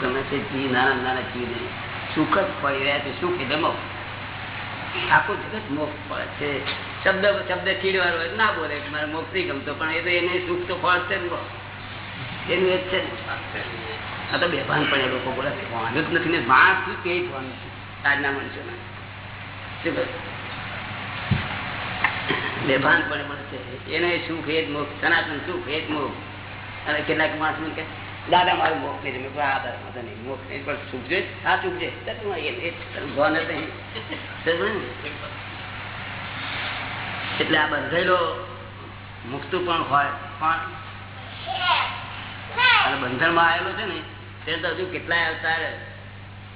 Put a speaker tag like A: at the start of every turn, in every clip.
A: ગમે છે જી નાના નાના જીવ સુખ જ પડી રહ્યા છે, સુખ એટલે મોક્ષ. આખું જગત મોક્ષ ફળ છે. શબ્દ શબ્દ ચીડવાનો હોય ના બોલે મારે મોક્ષ નહીં ગમતો, પણ એ તો એને સુખ તો ફળ છે ને એનું એ છે આ તો બેભાન પણ એ લોકો બોલે વાંધો જ નથી ને માણસ શું કે વાંધો આજના મનુષ્યોને. શું બેભાન પણ મળશે એને સુખ એ જ મોક્ષ, સનાતન સુખ એ જ મોક્ષ. અને કેટલાક માણસ કે દાદા મારું મોક્ષ નહીં મેં આ દાદા નહીં મોક્ષ નહીં પણ ચૂકજે. આ ચૂકજે? એટલે આ બંધાયેલો મુક્તું પણ હોય, પણ બંધનમાં આવેલો છે ને, તે તો હજુ કેટલાય અવતાર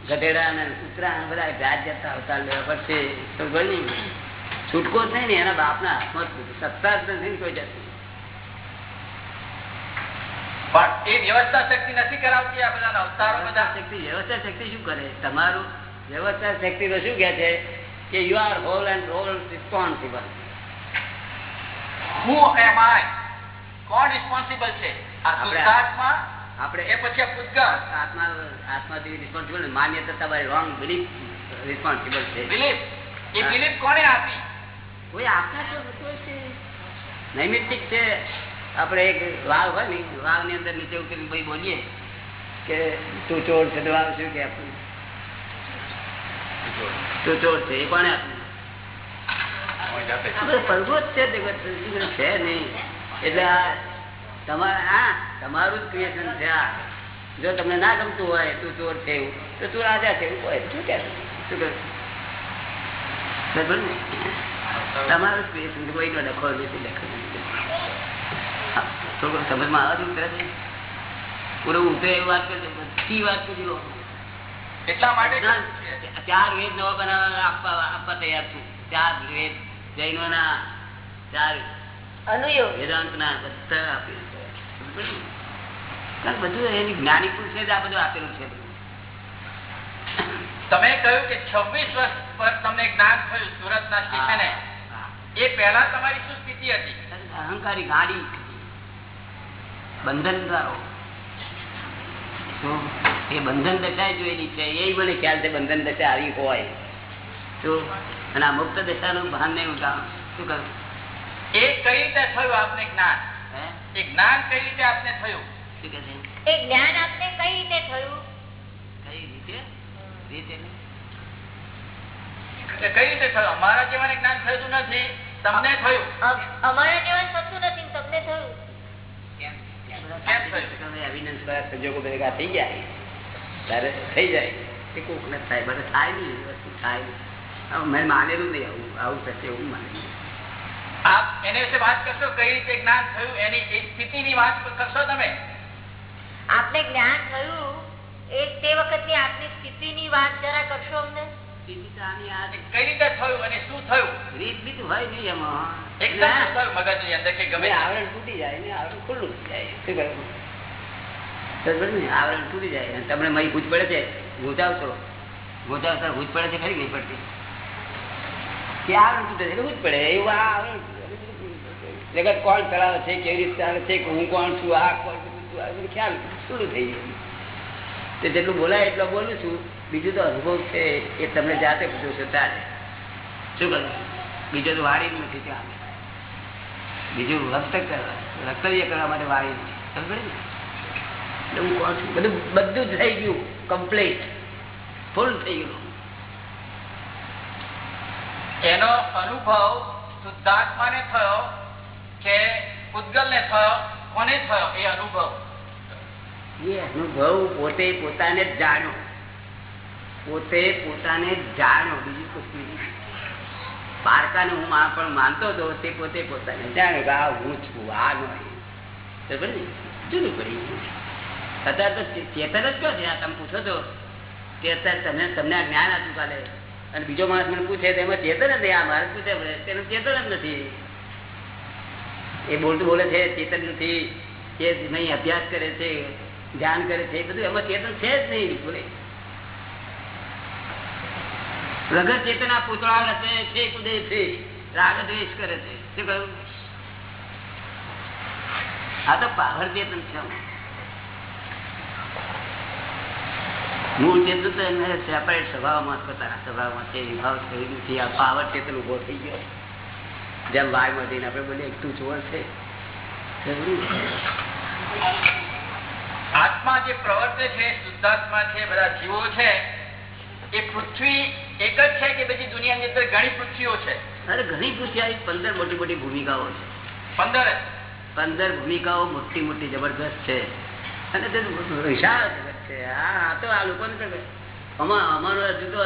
A: ગધેડા અને કૂતરા બધા વ્યાજ જાતના અવતાર લેવા પડશે. સમજો ને? છૂટકો જ નહીં ને, એના બાપના હાથમાં સત્તા જ નથી કોઈ જાતની.
B: પણ એ વ્યવસ્થા શક્તિ નથી કરાવતી આ બધા અવતારો બધા.
A: શક્તિ વ્યવસ્થા શક્તિ શું કરે? તમારું વ્યવસ્થા શક્તિ તો શું કે છે? કે you are whole and role responsible
B: who am I કોણ રિસ્પોન્સિબલ છે?
A: આપણે-
B: એ પછી
A: આત્મા આત્માથી રિસ્પોન્સિબલ માન્યતા તમારી રોંગ બિલીફ રિસ્પોન્સિબલ છે.
B: બિલીફ એ બિલીફ કોને આપી?
A: કોઈ આપના તો કોઈ છે નૈમિત્તિક છે. આપણે એક વાવ હોય ને વાવની અંદર નીચે ઉતરી ભાઈ બોલીએ કે તું ચોર છે વાવ શું કે આપણું? તું ચોર છે એ કોને આપ્યું આ બધું પડઘો જ છે જગત છે નહીં. એટલે આ તમારે હા તમારું જ ક્રિએશન છે આ. જો તમને ના ગમતું હોય તું ચોર છે એવું તો તું રાજા છે એવું હોય શું કે શું ને? તમારું જ ક્રિએશન છે ડખો નથી હા, થોડું સમજમાં આવે છે તરત પૂરું ઉતરે એવી વાત કરજો બધી વાત કરી
B: એટલા માટે છે.
A: ચાર વેદ નવા બનાવવા આપવા આપવા તૈયાર છું. ચાર વેદ જૈનો ના ચાર
C: અનુયોગ.
A: વેદાંત ના બધા આપેલું બધું એની જ્ઞાની પુરુષે જ આ બધું આપેલું છે.
B: તમે કહ્યું કે 26 વર્ષ પર તમને જ્ઞાન થયું સુરત ના સ્ટેશને એ પહેલા તમારી શું સ્થિતિ હતી?
A: અહંકારી ગાડી. બંધન એ બંધન દશા જોયેલી છે. એ મને ખ્યાલ છે બંધન દશા આવી હોય. તો અને આ મુક્ત દશાનું ભાન નહીં ઉઠાવ. શું કરું
B: એ કઈ રીતે થયું આપને જ્ઞાન?
A: હે?
B: એ જ્ઞાન કઈ રીતે આપને થયું?
A: શું કે છે?
C: એ જ્ઞાન આપને કઈ રીતે થયું?
A: કઈ રીતે? રીતે
B: કઈ રીતે થયું? અમારા જેવાને જ્ઞાન થયું નથી. તમને થયું?
C: અમ- અમારા જેવા થતું નથી તમને થયું?
A: Evidence બધા સંજોગો ભેગા થઈ જાય ત્યારે થઈ જાય. કે કોક ને થાય બધે થાય નહીં વસ્તુ થાય નહીં. મેં માનેલું નહીં આવું આવું થશે એવું માનેલું
B: આપ એને વિશે વાત કરશો કઈ રીતે જ્ઞાન થયું એની એ સ્થિતિની વાત કરશો તમે?
C: આપને જ્ઞાન થયું એ તે વખતની આપની સ્થિતિની વાત જરા કરશો અમને?
A: સ્થિતિ તો આની આ
B: કઈ રીતે થયું અને શું થયું?
A: રીત બીત હોય નહીં એમાં. આવરણ તૂટી જાય ને આવરણ ખુલ્લું જાય શું આવરણ તૂટી જાય તમને મારી ભૂજ પડે છે ગોજાવ છો ગોજાવ સર ભૂજ પડે છે ખરી નહીં પડતી કે આવરણ તૂટે છે ભૂજ પડે એવું આ આવરણ જગત કોણ ચલાવે છે કેવી રીતે ચાલે છે હું કોણ છું આ કોણ છું આ બધું ખ્યાલ શરૂ થઈ જાય તે જેટલું બોલાય એટલું બોલું છું બીજું તો અનુભવ છે એ તમને જાતે પૂછો ચાલે શું કરું બીજો તો વાળી નથી ત્યાં બીજું વ્યક્ત કરવા વક્તવ્ય કરવા માટે વાળી સમજે એટલે હું કોણ છું બધું બધું જ થઈ ગયું કમ્પ્લીટ ફૂલ થઈ ગયું.
B: એનો અનુભવ શુદ્ધાત્માને થયો કે પૂતગલને થયો? કોને થયો એ અનુભવ?
A: એ અનુભવ પોતે પોતાને જ જાણ્યો. પોતે પોતાને જ જાણ્યો. બીજું કશું નહીં. પારકાને હું પણ માનતો હતો, તે પોતે પોતાને જાણ્યો હું છું, આ નહીં? પડી અત્યારે તો ચેતન જ કયો છે? આ તમે પૂછો તો. કે અત્યારે તમે તમને આ જ્ઞાન આપ્યું કાલે. અને બીજો માણસ મને પૂછે, તો એમાં ચેતન જ આ મારે પૂછે તેનું ચેતન જ નથી. એ બોલતું બોલે છે, ચેતન નથી. એ નહીં અભ્યાસ કરે છે, ધ્યાન કરે છે બધું એમાં ચેતન છે જ નહીં. બોલે. વગર ચેતના પૂતળા રચે છે કુદે છે રાગ દ્વેષ કરે છે. શું કહ્યું? આ તો પાવર ચેતન છે મૂળ ચેતન તો એને સેપરેટ સ્વભાવમાં પોતાના સ્વભાવમાં છે વિભાવ થયો નથી. આ પાવર ચેતન ઊભો થઈ ગયો. જેમ વાયમાં જઈને આપણે બોલીએ એક તું ચોર છે.
B: આત્મા જે પ્રવર્તે છે, શુદ્ધાત્મા છે, બધા જીવો છે, એ પૃથ્વી એક જ છે કે પછી દુનિયાની અંદર ઘણી પૃથ્વીઓ છે?
A: અરે ઘણી પૃથ્વી પંદર મોટી મોટી ભૂમિકાઓ છે.
B: પંદર
A: પંદર ભૂમિકાઓ મોટી મોટી જબરદસ્ત છે. અને તે વિશાળ જગત છે. આ તો આ લોકોને તો અમાર અમારો હજુ તો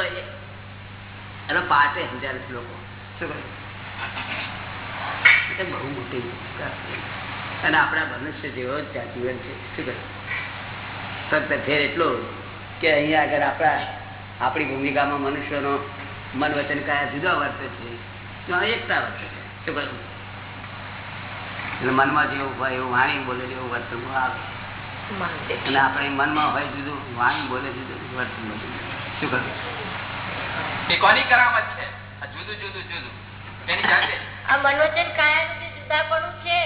A: એનો પાટે સમજાવે છે લોકો શું કહે? બહુ મોટી અને આપણા મનુષ્ય જેવો જ જીવન છે. શું કહે? ફક્ત ફેર એટલો કે અહીંયા આગળ આપણા આપણી ભૂમિકામાં મનુષ્યનો મન વચન કયા જુદા વર્તે છે એકતા વર્તે છે શું કહ્યું એટલે મનમાં જેવું હોય એવું વાણી બોલે એવું વર્તન આવે એટલે આપણે મનમાં હોય જુદું વાણી બોલે જુદું વર્તન બોલે શું
B: એ કોની કરામત છે? જુદું જુદું જુદું. એની જાતે.
C: આ મનોજન કાયાનું જે જુદાપણું છે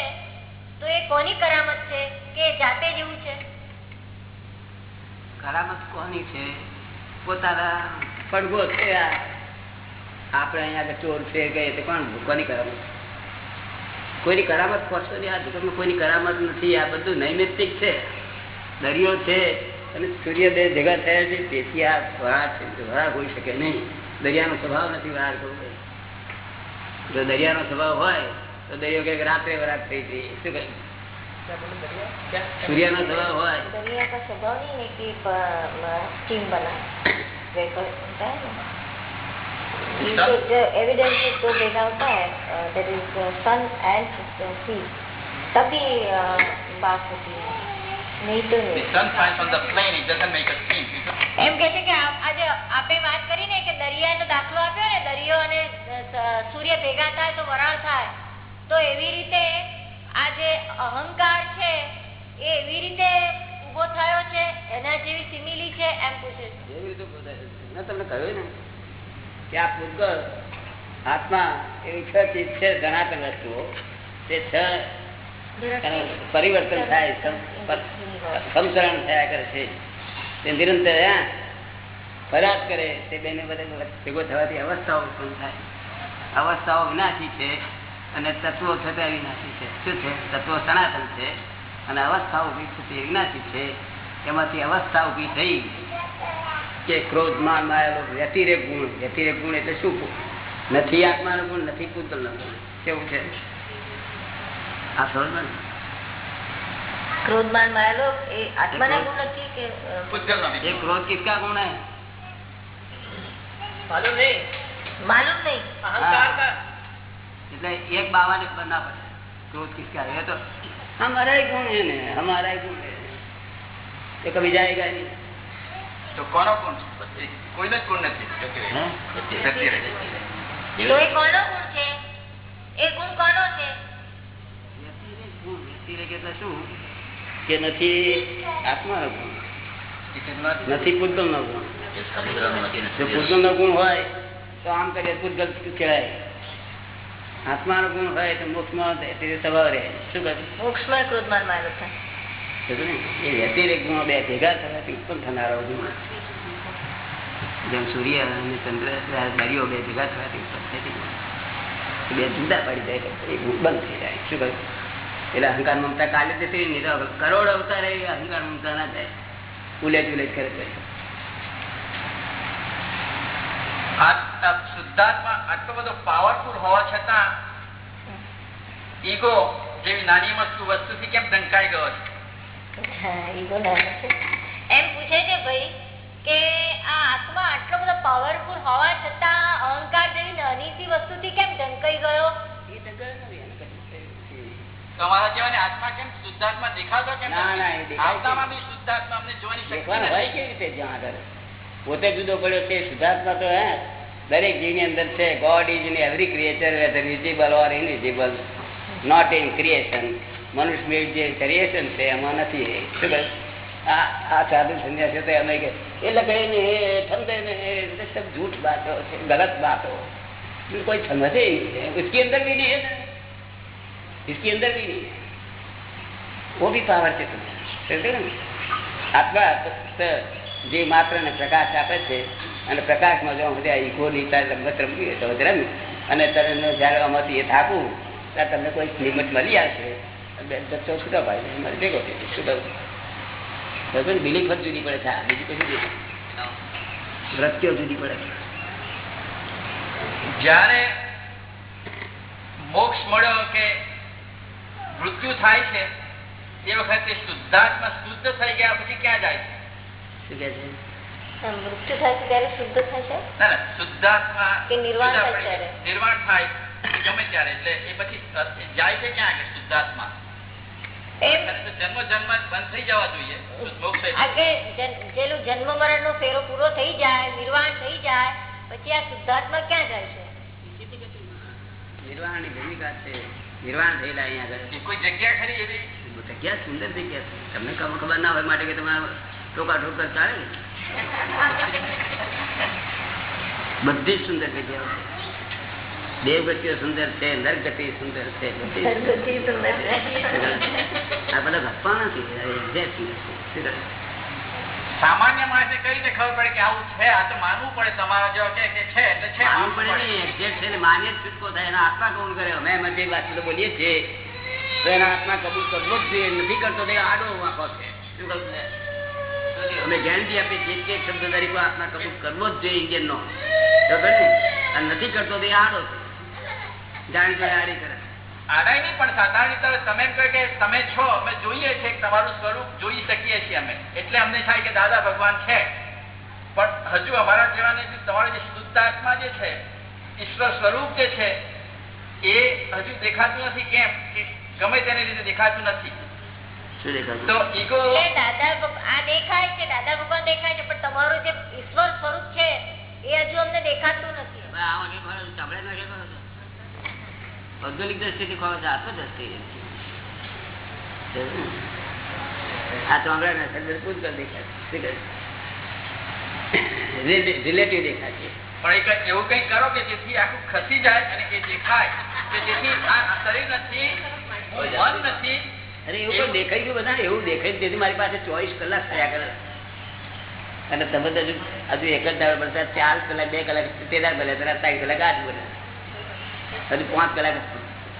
C: તો એ કોની કરામત છે? કે જાતે જેવું છે?
A: કરામત કોની છે? પોતાના પડઘો છે આપણે અહીંયા ચોર છે કહીએ તો કોણ કોની કરામત કોઈની કરામત ખોશો નહીં? આ દુકાનમાં કોઈની કરામત નથી. આ બધું નૈમિત્તિક છે. દરિયો છે અને સૂર્યોદય ભેગા થયા છે. તેથી આ વરાળ છે. વરાળ હોઈ શકે નહીં. દરિયાનો સ્વભાવ નથી વરાળ કરવો. જો દરિયાનો સ્વભાવ હોય, તો દરિયો કે રાત્રે વરાળ થઈ ગઈ શું કહે? સૂર્યનો સ્વભાવ હોય
C: दरिया का स्वभाव नहीं है कि स्टीम बना वेपर होता है ना ये तो जो एविडेंस दो भेगा होता है that is sun and sea तभी अ, बात होती है नहीं तो
B: The
C: नहीं
B: sun shines on the plane, it doesn't make a steam.
C: એમ કે છે કે આ- આજે આપણે વાત કરીને કે દરિયાનો દાખલો આપ્યો ને દરિયો અને સ- સૂર્ય ભેગા થાય તો વરાળ થાય તો એવી રીતે આ જે અહંકાર છે, એ એવી રીતે ઊભો થયો છે, એના જેવી સિમિલી છે, એમ પૂછે છે.
A: એવી રીતે બોધાય છે. તમને કહ્યું ને કે આ આત્મા એવી છ ચીજ છે જણાતર વસ્તુઓ તે છ પરિવર્તન થાય સંસરણ થયા કરે છે. તે નિરંતર ફરિયાદ કરે. તે બેને બધે ભેગો થવાથી અવસ્થાઓ ઉત્પન્ન થાય. અવસ્થાઓ વિનાશી છે. અને તત્વો છે તે અવિનાશી છે. શું છે? તત્વો સનાતન છે અને અવસ્થા ઊભી છે તે અવિનાશી છે. એમાંથી અવસ્થા ઊભી થઈ કે ક્રોધમાં માયેલો વ્યતિરેક ગુણ. વ્યતિરેક ગુણ એટલે શું નથી આત્માનો ગુણ નથી પૂતલનો ગુણ. કેવું છે? આ સમજ
C: ક્રોધમાન માયેલો એ આત્માના ગુણ નથી કે
B: એ
A: ક્રોધ કિસકા ગુણ હે?
B: માલુમ નહીં
C: માલુમ નહીં.
B: અહંકાર કા?
A: એટલે એક બાવા ને ખબર ના પડે ક્રોધ કિસકા એ તો હમારા ગુણ હે ને હમારા ગુણ હે કભી જાયગા નહીં.
B: તો કોનો ગુણ? કોઈનો જ ગુણ નથી.
C: તો એ કોનો ગુણ છે? એ ગુણ કોનો છે?
A: શું? કે નથી આત્મા નો ગુણ. નથી પૂતગલ નો ગુણ જો પૂતગલ નો ગુણ હોય તો આમ કરીએ પૂતગલ કહેવાય આત્માનો ગુણ હોય તો મોક્ષમાં તે સ્વભાવ રહે. શું કહે?
C: મોક્ષમાં ક્રોધમાન માયેલો થાય
A: એ વ્યતિરેક ગુણો બે ભેગા થવાથી ઉત્પન્ન થનારો ગુણ જેમ સૂર્ય અને ચંદ્ર દરિયો બે ભેગા થવાથી ઉત્પન્ન. એ બે જુદા પડી જાય એ ગુણ બંધ થઈ જાય. શું કહ્યું એટલે અહંકાર મમતા કાલે જતી નહીં તો કરોડ અવતાર એ અહંકાર મમતા ના જાય. ઉલેજ ઉલેજ કરે છે
B: આ આટલો બધો પાવરફુલ હોવા છતાં ઈગો જેવી નાની વસ્તુ વસ્તુથી કેમ ઢંકાઈ ગયો છે?
C: એમ પૂછે છે ભાઈ કે આ આત્મા આટલો બધો પાવરફુલ હોવા છતાં અહંકાર જેવી નાની સી વસ્તુથી કેમ ઢંકાઈ ગયો.
B: તમારા જેવા આત્મા કેમ શુદ્ધાત્મા દેખાતો કેમ આવતામાં બી શુદ્ધાત્મા અમને જોવાની શક્તિ
A: હોય કેવી રીતે જ્યાં આગળ? પોતે જુદો પડ્યો છે શુદ્ધાત્મા તો હે. દરેક જીવની અંદર છે God is in every creature whether visible or invisible not in creation મનુષ્ય જે ક્રિએશન છે એમાં નથી એ. શું કહે આ આ સાધુ સંન્યાસી તો એમ કે એ લગાઈ ને એ ઠંડે ને એ सब झूठ बातों છે गलत बातों इसमें कोई समझे ही नहीं है उसके अंदर भी नहीं है ना इसके अंदर भी नहीं है वो भी पावर से समझे समझे ना? आत्मा तो- तो જે માત્ર ને પ્રકાશ આપે છે અને પ્રકાશમાં જો બધા ઈગો ની તારે રમત રમવી હોય તો રમી. અને તને જયારે આમાંથી એ થાકું ત્યારે તમને કોઈ લિમિટ મળી આવશે. બે છૂટો ભાઈ. મારે ભેગો થઈ. છૂટો. બિલીફ જ જુદી પડે છે બીજી કશું જુદી વૃત્તિઓ જુદી પડે?
B: જ્યારે મોક્ષ મળ્યો કે મૃત્યુ થાય છે એ વખતે શુદ્ધાત્મા શુદ્ધ થઈ ગયા પછી ક્યાં જાય છે?
A: શું કે છે?
C: મૃત્યુ થાય ત્યારે શુદ્ધ થાય છે?
B: ના ના શુદ્ધાત્મા
C: કે નિર્વાણ થાય
B: નિર્વાણ થાય ગમે ત્યારે એટલે એ પછી જાય છે ક્યાં આગળ? શુદ્ધાત્મા.
C: એમ?
B: અને તો જન્મ જન્મ બંધ થઈ જવા જોઈએ શુદ્ધ મોક્ષ એટલે.
C: આ કે જન- જેલું જન્મ મરણ નો ફેરો પૂરો થઈ જાય નિર્વાણ થઈ જાય પછી આ શુદ્ધાત્મા ક્યાં જાય છે?
A: નિર્વાણની ભૂમિકા છે. નિર્વાણ થયેલા અહીંયા આગળ.
B: કોઈ જગ્યા ખરી એવી?
A: જગ્યા સુંદર જગ્યા છે. તમને ખબર ખબર ના હોય માટે કે તમારે ટોકા ઠોકર ચાલે ને? બધી સુંદર જગ્યાઓ દેવગતિઓ સુંદર છે નરગતિ સુંદર છે. આ બધા ગપ્પા નથી?
B: સામાન્ય માણસે કઈ રીતે ખબર પડે કે આવું છે આ તો માનવું પડે તમારા જેવા કે કે છે એટલે છે
A: માનવું પડે. નહીં exact છે માન્ય છૂટકો થાય એના આત્મા કબૂલ કરે અમે એમાં જે વાત તો બોલીએ છીએ તો એના આત્મા કબૂલ કરવો જ જોઈએ નથી કરતો તો આડો વાંકો છે શું કહું છું? અમે ગેરંટી આપીએ છીએ કે શબ્દ તરીકે આત્મા કશું કરવો જ જોઈએ ઇન્ડિયન નો. નથી કરતો તો એ આડો છે. જાણી જોડે આડી કરે.
B: જોઈ શકીએ છીએ અમે. એટલે અમને થાય કે દાદા ભગવાન છે. પણ હજુ અમારા જેવાને તમારી જે શુદ્ધ આત્મા જે છે, ઈશ્વર સ્વરૂપ જે છે, એ હજુ દેખાતું નથી. કેમ? ગમે તેને રીતે દેખાતું નથી. તો ઈગો
C: દાદા આ દેખાય છે દાદા ભગવાન દેખાય છે પણ તમારું જે ઈશ્વર સ્વરૂપ છે એ હજુ અમને દેખાતું નથી.
A: ભૌગોલિક દ્રષ્ટિથી છે આત્મ દ્રષ્ટિ આ ચામડા ના શબ્દ પૂતગલ દેખાય રિલેટિવ દેખાય છે.
B: પણ એવું કઈ કરો કે જેથી આખું ખસી જાય અને એ દેખાય. કે જેથી આ શરીર નથી મન નથી
A: અને તમે હજુ હજુ એક જ દાડો પડતા ચાર કલાક, બે કલાક તેદાર બને ત્રણ કલાક આઠ બને. હજુ પાંચ કલાક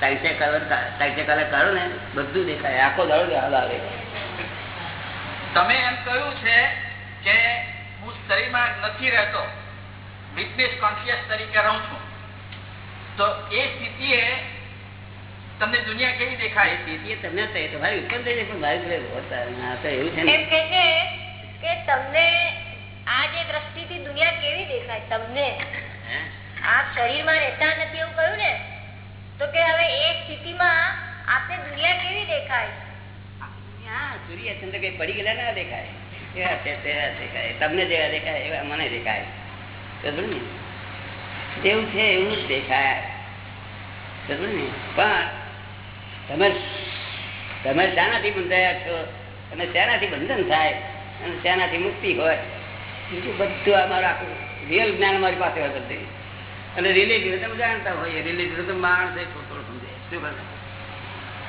A: ત્રણ ચાર કલાક કલાક કાઢો ને, બધું દેખાય. આખો દાડો હાલ આવે.
B: તમે એમ કહ્યું છે કે હું શરીરમાં નથી રહેતો. વિટનેસ કોન્શિયસ તરીકે રહું છું. તો એ સ્થિતિએ તમને દુનિયા કેવી દેખાય?
A: તેથી તમને તમારી ઉત્પન્ન થઈ જાય પણ મારી આ એવું છે
C: એમ કે છે કે તમને આ જે દ્રષ્ટિથી દુનિયા કેવી દેખાય તમને? આપ શરીરમાં રહેતા નથી એવું કહ્યું ને? તો કે હવે એ સ્થિતિમાં આપને દુનિયા કેવી દેખાય?
A: સૂર્ય ચંદ્ર કઈ પડી ગયેલા ના દેખાય. એવા છે તેવા દેખાય. તમને જેવા દેખાય એવા મને દેખાય. ખબર ને? જેવું છે એવું જ દેખાય. ખબર ને? પણ તમે તમે શાનાથી બંધાયા છો? અને શાનાથી બંધન થાય અને શાનાથી મુક્તિ હોય. બીજું બધું અમારું આખું રિયલ જ્ઞાન મારી પાસે હોય બધું. અને રિલેટિવ તમે જાણતા હોય રિલેટિવ તો માણસ એ થોડું સમજે. શું કરે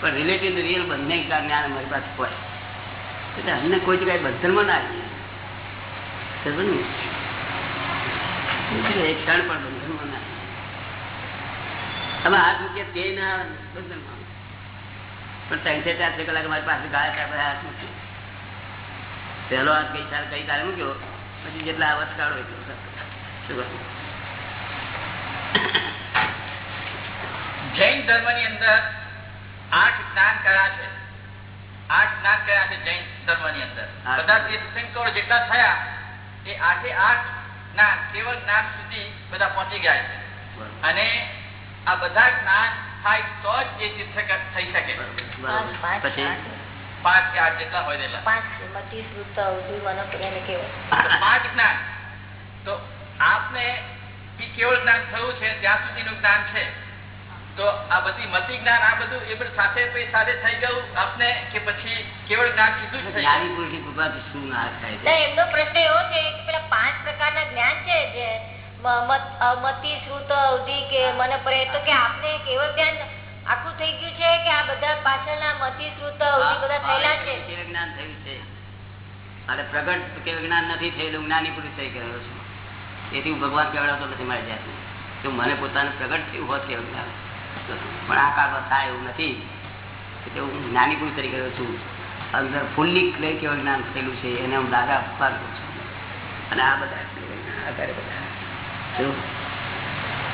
A: પણ રિલેટિવ રિયલ બંને જ્ઞાન અમારી પાસે હોય. એટલે અમને કોઈ જગ્યાએ બંધનમાં ના આવીએ. એક ક્ષણ પણ બંધનમાં ના આવીએ. તમે હાથ મૂકીએ, તે ના બંધનમાં આવે. પણ કલાક પાસે પહેલો હાથ કઈ સાર કઈ કાલે મૂક્યો પછી જેટલા આવત કાઢો એટલો
B: જૈન ધર્મની અંદર આઠ જ્ઞાન કયા છે? આઠ જ્ઞાન કયા છે જૈન ધર્મની અંદર. બધા તીર્થંકરો જેટલા થયા એ આઠે આઠ જ્ઞાન કેવળ જ્ઞાન સુધી બધા પહોંચી ગયા છે. અને આ બધા જ્ઞાન થાય તો જ એ તીર્થંકર થઈ શકે.
C: પાંચ, પાંચ,
A: પછી?
B: પાંચ. કે આઠ જેટલા હોય તેટલા.
C: પાંચ
B: જ્ઞાન. તો આપને કેવળ જ્ઞાન થયું છે ત્યાં સુધીનું જ્ઞાન છે. તો આ બધી મતિ જ્ઞાન આ બધું એ બધું સાથે સાથે થઈ ગયું આપને કે પછી કેવળ જ્ઞાન કીધું
A: જ્ઞાની પુરુષની કૃપાથી શું ના થાય
C: એમનો પ્રશ્ન એવો છે કે પેલા પાંચ પ્રકારના જ્ઞાન છે જે મત- શ્રુત અવધિ કે મને પરે તો કે આપને કેવળ ધ્યાન આખું થઈ ગયું છે કે આ બધા પાછળના મતિ શ્રુત અવધિ બધા થયેલા છે?
A: કેવું જ્ઞાન થયું છે. અને પ્રગટ કે જ્ઞાન નથી થયેલું જ્ઞાની પુરુષ થઈ ગયો છું. તેથી હું ભગવાન કેવડાવતો નથી મારી જાતને. જો મને પોતાને પ્રગટ થયું હોત જ્ઞાન પણ આ કાળમાં થાય એવું નથી. એટલે હું જ્ઞાની પુરુષ તરીકે રહ્યો છું. અંદર ફૂલ્લી ક્લે કેવું જ્ઞાન થયેલું છે એને હું દાદા અપવાદ છું. અને આ બધા આધારે બધા?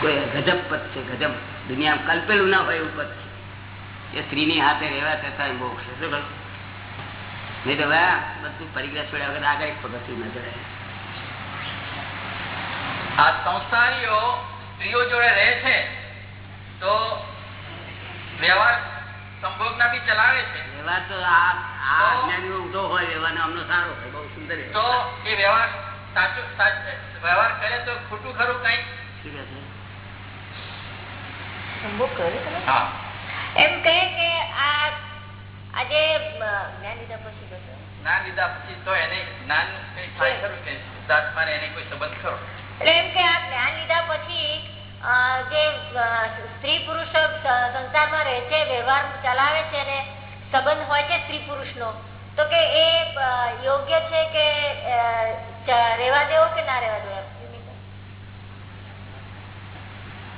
A: કોઈ ગજબ પદ છે ગજબ. દુનિયામાં કલ્પેલું ના હોય એવું પદ છે. એ સ્ત્રીની હાથે રહેવા છતાં મોક્ષ છે. શું? નહીં તો ભાઈ બધું પરિગ્રહ છોડ્યા વગર આગળ એક પગથિયું ન ચડાય.
B: આ સંસારીઓ સ્ત્રીઓ જોડે રહે છે તો વ્યવહાર સંભોગના બી ચલાવે છે.
A: વ્યવહાર તો આ આ અજ્ઞાનીઓ ઊંધો હોય વ્યવહારનો આમનો સારો હોય બહુ સુંદર
B: તો એ વ્યવહાર સાચો વ્યવહાર કરે તો ખોટું ખરું કઈ?
C: એમ કહે કે આ આજે જ્ઞાન લીધા પછી
B: જ્ઞાન લીધા પછી તો એને જ્ઞાન કઈ થાય ખરું કે શુદ્ધાત્માને એને કોઈ સંબંધ ખરો?
C: એટલે એમ કે આ જ્ઞાન લીધા પછી જે સ્ત્રી પુરુષો સંસારમાં રહે છે વ્યવહાર ચલાવે છે ને સંબંધ હોય છે સ્ત્રી પુરુષ તો કે એ યોગ્ય છે કે રહેવા દેવો કે ના રહેવા દેવો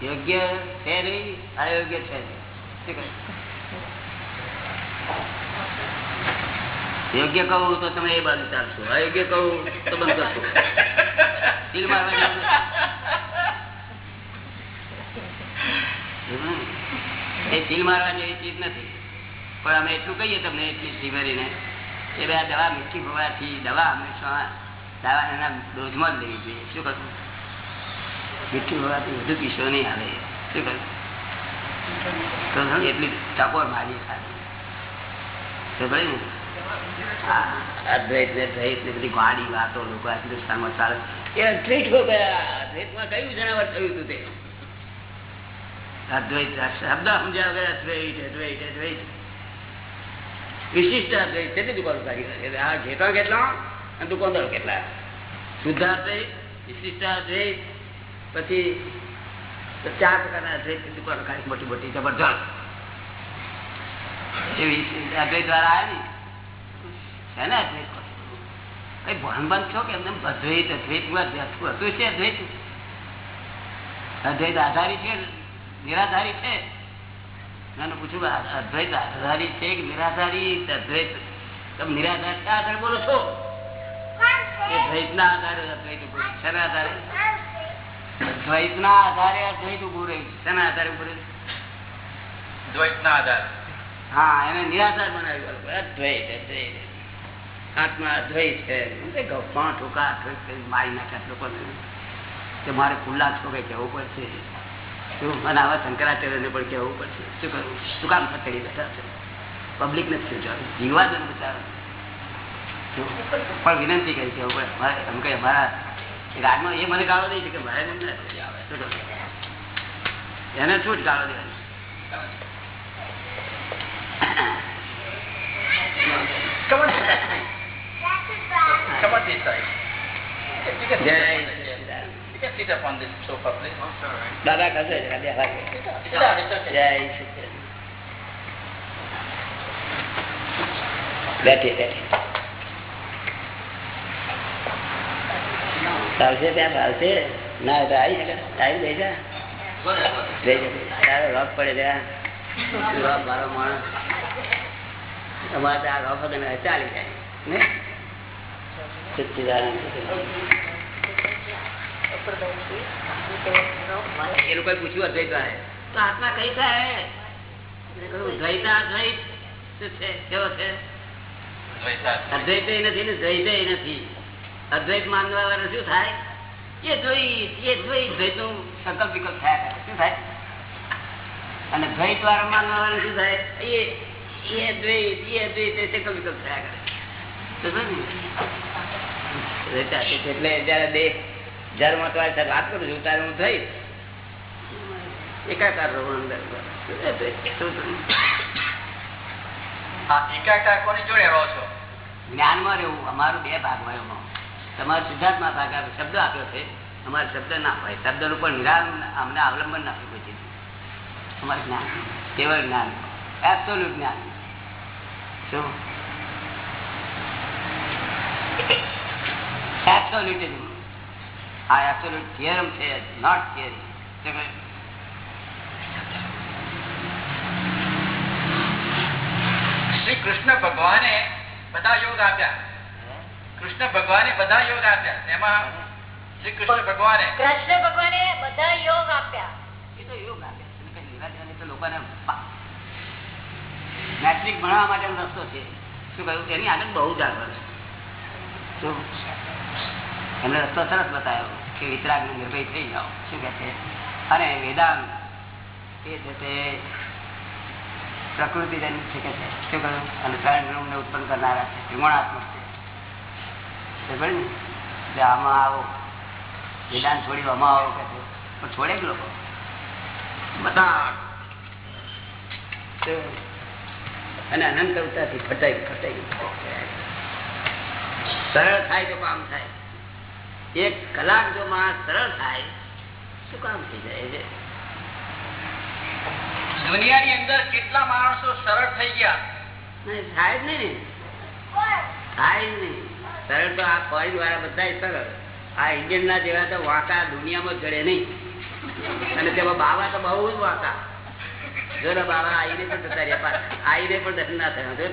A: યોગ્ય છે નહીં અયોગ્ય છે નહીં. શું કહે? યોગ્ય કહું તો તમે એ બાજુ ચાલશો અયોગ્ય કહું તો બંધ કરશો તીર મારવા જેવું નથી. હમ. એ તીર મારવા જેવી ચીજ નથી પણ અમે એટલું કહીએ તમને, એટલી જીવરીને કે ભાઈ આ દવા મીઠી હોવાથી દવા હંમેશા દવા એના ડોઝમાં જ લેવી જોઈએ. શું કરવું મીઠી હોવાથી વધુ પીસો નહીં આવે. શું કરવું એટલી ટકોર મારી આ અદ્વૈત ને દ્વૈત વિશિષ્ટ અદ્વૈત કેટલી દુકાનો કાઢી આ જેટલા અને દુકાનદારો કેટલા? પછી ચાર મોટી મોટી જબરદસ્ત એ વિશિષ્ટ અદ્વૈત દ્વારા આવ્યા ને છે? છો કે એમને છે, અદ્વૈત? અદ્વૈત આધારી છે, નિરાધારી છે? મને પૂછ્યું અદ્વૈત આધારી છે કે નિરાધારી અદ્વૈત. તમે નિરાધાર ક્યાં આગળ બોલો છો? એ દ્વૈતના આધારે અદ્વૈત ઉભું રહ્યું. શેના આધારે? દ્વૈતના આધારે અદ્વૈત ઉભું રહ્યું શેના આધારે ઉભું રહ્યું
B: દ્વૈતના આધારે.
A: હા એને નિરાધાર બનાવ્યું અદ્વૈત અદ્વૈત આત્મા અદ્વૈત છે. ગપ્પા ઠોકા મારી નાખ્યા લોકોને. કે મારે ખુલ્લા છો કે કહેવું પડશે? શું? અને આવા શંકરાચાર્યને પણ કહેવું પડશે. શું કરવું શું કામ પકડી બેઠા છે? પબ્લિક ને શું ચાલે જીવા જ બચારો પણ વિનંતી કરી કે એમ કે મારા રાજમાં એ મને ગાળો દે છે કે મારે એમ શું જ ગાળો દેવાની. દાદા ખસે છે બે ચાલશે ત્યાં ચાલશે. ના તો આવી શકે આવી જઈ જા તારે પડે ત્યાં શું મારો માણસ. અમારે ત્યાં રોગ તમે ચાલી જાય. ને? એ લોકોએ પૂછ્યું અદ્વૈત તો આત્મા કઈ થાય? દ્વૈત આ દ્વૈત શું છે? કેવો છે. અદ્વૈત નથી ને દ્વૈત નથી. અદ્વૈત માનવા વાળા શું થાય? એ દ્વૈત એ દ્વૈત દ્વૈતનું સંકલ્પ વિકલ્પ થયા કરે. શું થાય? અને દ્વૈત વાળા માનવા વાળું શું થાય? એ એ દ્વૈત એ દ્વૈત એ સંકલ્પ વિકલ્પ થયા કરે. એટલે જયારે દેહ જયારે હું તમારી વાત કરું છું ત્યારે હું થઈ એકાકાર રહું અંદર.
B: એકાકાર કોની જોડે રહો છો?
A: જ્ઞાનમાં રહેવું. અમારું બે ભાગ હોય એમાં. તમારો સિદ્ધાર્થમાં ભાગ આપ્યો શબ્દ આપ્યો છે અમારે શબ્દ ના હોય. શબ્દનું પણ નિરામ અમને અવલંબન ના કોઈ અમારે જ્ઞાન કેવળ જ્ઞાન એબ્સોલ્યુટ જ્ઞાન શું? એબ્સોલ્યુટિઝમ આ એબ્સોલ્યુટ થિયરમ છે નોટ થિયરી
B: શ્રી કૃષ્ણ ભગવાને બધા યોગ આપ્યા. કૃષ્ણ ભગવાને બધા યોગ આપ્યા. એમાં શ્રી કૃષ્ણ ભગવાને
C: કૃષ્ણ ભગવાને બધા યોગ આપ્યા.
A: એ તો યોગ આપે છે એને કઈ લેવા દેવાની તો લોકોને મેટ્રિક ભણવા માટેનો રસ્તો છે. શું કહ્યું? એની આદત બહુ જ આગળ છે એમને રસ્તો સરસ બતાવ્યો કે વિતરાગ નિર્ભય થઈ જાઓ. શું કહે છે? અને વેદાંત એ છે તે પ્રકૃતિ છે કે છે. શું કહ્યું? અને ત્રણ ગુણને ઉત્પન્ન કરનારા છે. ત્રિગુણાત્મક છે? એટલે આમાં આવો. વેદાંત છોડી આમાં આવો કે પણ છોડે જ લોકો? બધા. અને અનંત અવતારથી ફટાઈ ફટાઈ સરળ થાય તો કામ થાય. એક કલાક જો માણસ સરળ થાય શું કામ થઈ જાય છે?
B: દુનિયાની અંદર કેટલા માણસો સરળ થઈ ગયા?
A: થાય જ નહીં થાય જ નહીં. સરળ તો આ ફોરેન વાળા બધા સરળ આ ઇન્ડિયન ના જેવા તો વાંકા દુનિયામાં જ જડે નહીં અને તેમાં બાવા તો બહુ જ વાંકા જો ને બાબા આઈને પણ જતા રહ્યા પાછા. આઈને પણ દર્શન ના થયા જો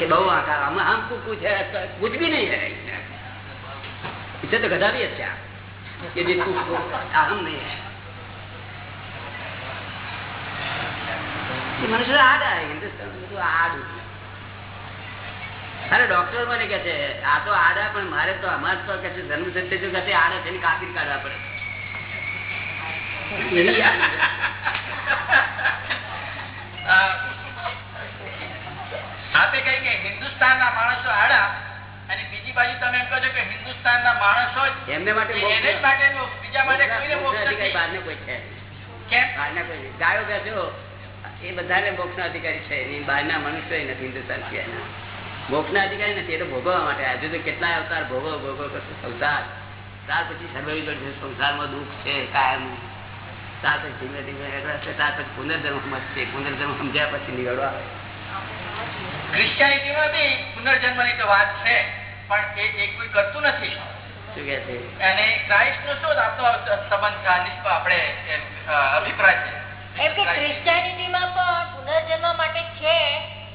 A: કે બહુ વાંકા આમાં આમ કુકુ છે कुछ भी नहीं है इसे तो गधा भी अच्छा ये जिसको अहम नहीं है એ મનુષ્ય આડા હિન્દુસ્તાન બધું આડું અરે ડોક્ટર મને કે છે આ તો આડા પણ મારે તો અમારે તો કે છે જન્મ સત્ય જો કે આડા છે એની કાપી કાઢવા પડે. એની
B: આપે કહી કે હિન્દુસ્તાનના માણસો આડા અને બીજી બાજુ તમે એમ કહો છો કે હિન્દુસ્તાન ના માણસો
A: એમને માટે
B: એને જ માટે બીજા માટે કોઈને મોક્ષ નથી
A: બહાર ને કોઈ છે.
B: કેમ?
A: બહારના કોઈ નહીં. ગાયો બેસ્યો એ બધાને મોક્ષ અધિકારી છે. એ બહારના મનુષ્ય નથી હિન્દુસ્તાન સિવાયના મોક્ષના અધિકારી નથી એ તો ભોગવવા માટે હજુ તો કેટલા અવતાર ભોગવ ભોગવ કરશે. અવતાર. ત્યાર પછી સર્વૈવ કરશે સંસારમાં દુઃખ છે કાયમ. ત્યાર પછી ધીમે ધીમે રહેશે ત્યાર પછી પુનર્જન્મ સમજશે. પુનર્જન્મ સમજ્યા પછી નીકળવા
B: ક્રિશ્ચિયાનિટીમાં બી પુનર્જન્મની તો વાત છે પણ એ એક કોઈ કરતું નથી.
A: શું કે છે?
B: અને ક્રાઇસ્ટ નો શું આપનો સંબંધ આ આપણે અભિપ્રાય છે.
C: એમ કે ક્રિશ્ચિયાનિટીમાં પણ પુનર્જન્મ માટે છે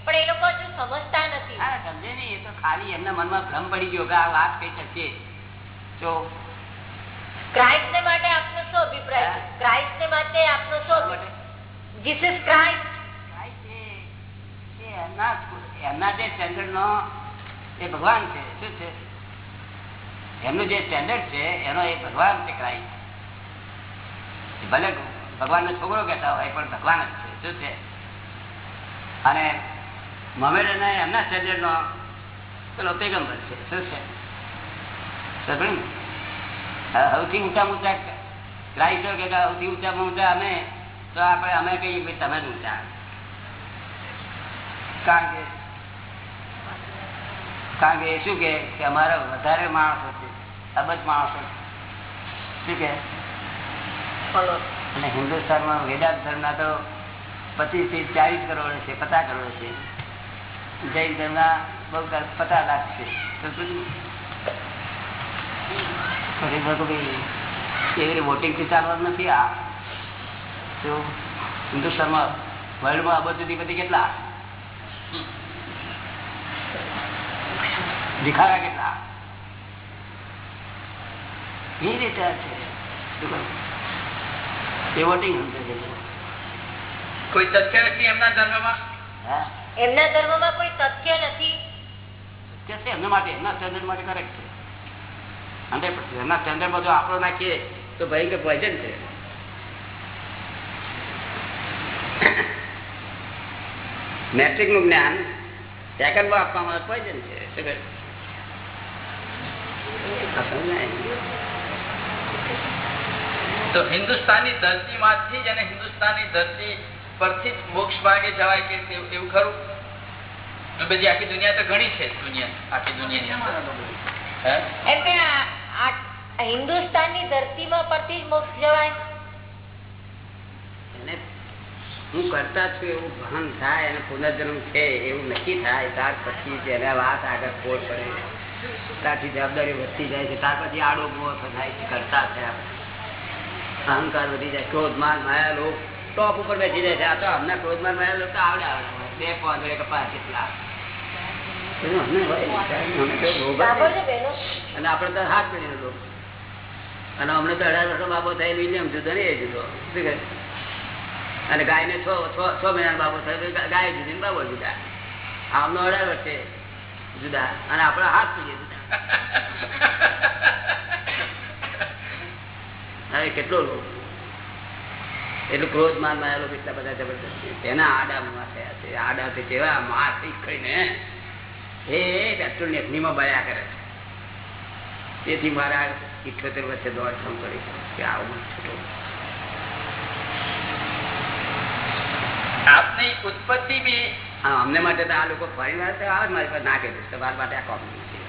C: પણ એ લોકો હજુ સમજતા નથી.
A: સમજે નહીં એ તો ખાલી એમના મનમાં ભ્રમ પડી ગયો કે આ વાત કહી શકીએ. જો
C: ક્રાઇસ્ટ ને માટે આપનો શું અભિપ્રાય છે? ક્રાઇસ્ટ ને માટે આપનો શું જીસસ ક્રાઇસ્ટ.
A: થાય છે એ એમના એમના જે સ્ટેન્ડર્ડ નો એ ભગવાન છે શું છે? એમનું જે સ્ટેન્ડર્ડ છે એનો એ ભગવાન છે ક્રાઇસ્ટ. ભલે ભગવાન નો છોકરો કહેતા હોય પણ ભગવાન જ છે શું છે? અને મોમેડન એમના સ્ટેન્ડર્ડ નો પેલો પેગમ્બર છે. શું છે? સૌથી ઊંચા ઊંચા ક્રાઇસ્ટો કે સૌથી ઊંચામાં ઊંચા અમે તો આપણે અમે કહીએ કે તમે જ ઊંચા. કારણ કે કારણ કે શું કે અમારે વધારે માણસો છે અબજ માણસો છે. શું કે? અને હિન્દુસ્તાનમાં વેદાંત ધર્મના તો પચીસથી ચાલીસ કરોડ છે પચાસ કરોડ છે. જૈન ધર્મના બહુ પચાસ લાખ છે તો શું? પછી મેં કહ્યું ભાઈ એવી રીતે વોટિંગથી ચાલવાનું નથી આ તો હિન્દુસ્તાનમાં વર્લ્ડમાં અબજોપતિ કેટલા? ભિખારા કેટલા? એ રીતે આ છે. શું કહ્યું? એ વોટિંગ સમજે છે.
B: કોઈ તથ્ય નથી એમના ધર્મમાં?
A: હા?
C: એમના ધર્મમાં કોઈ સત્ય નથી.
A: સત્ય છે એમના માટે એમના સ્ટેન્ડર્ડ માટે કરેક્ટ છે. અને એમના સ્ટેન્ડર્ડમાં જો આપણો નાખીએ તો ભયંકર પોઈઝન છે. મેટ્રિકનું જ્ઞાન સેકન્ડમાં આપવામાં આવે પોઈઝન છે.
B: તો હિન્દુસ્તાની ધરતી માંથી જ અને હિન્દુસ્તાની ધરતી પરથી મોક્ષ માર્ગે જવાય કે એવું ખરું? બધી આખી દુનિયા તો ઘણી છે દુનિયા આખી દુનિયાની અંદર. હે?
C: એમ કે આ- આ હિન્દુસ્તાનની ધરતીમાં પરથી મોક્ષ જવાય?
A: હું કરતા છું એવું ભાન થાય અને પુનર્જન્મ છે એવું નક્કી થાય ત્યાર પછી જેને વાત આગળ ખોળ પડે. ત્યારથી જવાબદારી વધતી જાય છે ત્યાર પછી આડો મોહ થાય છે કરતા થયા અહંકાર વધી જાય ક્રોધ માન માયા લોક ટોપ ઉપર બેસી જાય છે. આ તો અમને ક્રોધમાં તો આવડે આવડે બે પાંદડે કપાસ કેટલા અને આપણે તો હાથ પડી લોક અને અમને તો અઢાર વર્ષનો બાબો થાય વિલિયમ જુદો ને એ જુદો. અને ગાયને છ છ છ મહિના બાબો થાય ગાય જુદી ને બાબો જુદા. આમનો અઢાર વર્ષે જુદા. અને આપડે હાથ પડીએ જુદા. હવે કેટલો લોક એટલું ક્રોધ મારમાં લોકો એટલા બધા જબરદસ્ત તેના આડા માં થયા છે. આડા થી કેવા માર કરીને એ પેટ્રોલ અગ્નિમાં બયા કરે છે. તેથી મારા ઇઠોતેર વર્ષે દોડ થવું પડી કે આવું છૂટો.
B: આપની ઉત્પત્તિ બી
A: હા અમને માટે તો આ લોકો ફરી વાર આવે મારી પાસે ના કહેતું તમારા માટે આ કોમ નથી.